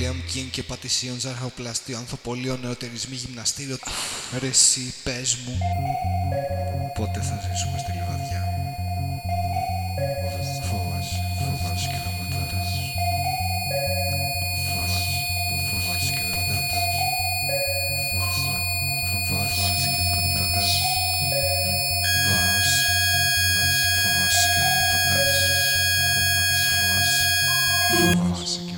William King και Πατησίων Ζαρχοπλαστείο, Ανθοπολείο, Νεοτερισμή, Γυμναστήριο. Ρε εσύ, πες μου. Πότε θα ζήσουμε στη λιβαδιά; Και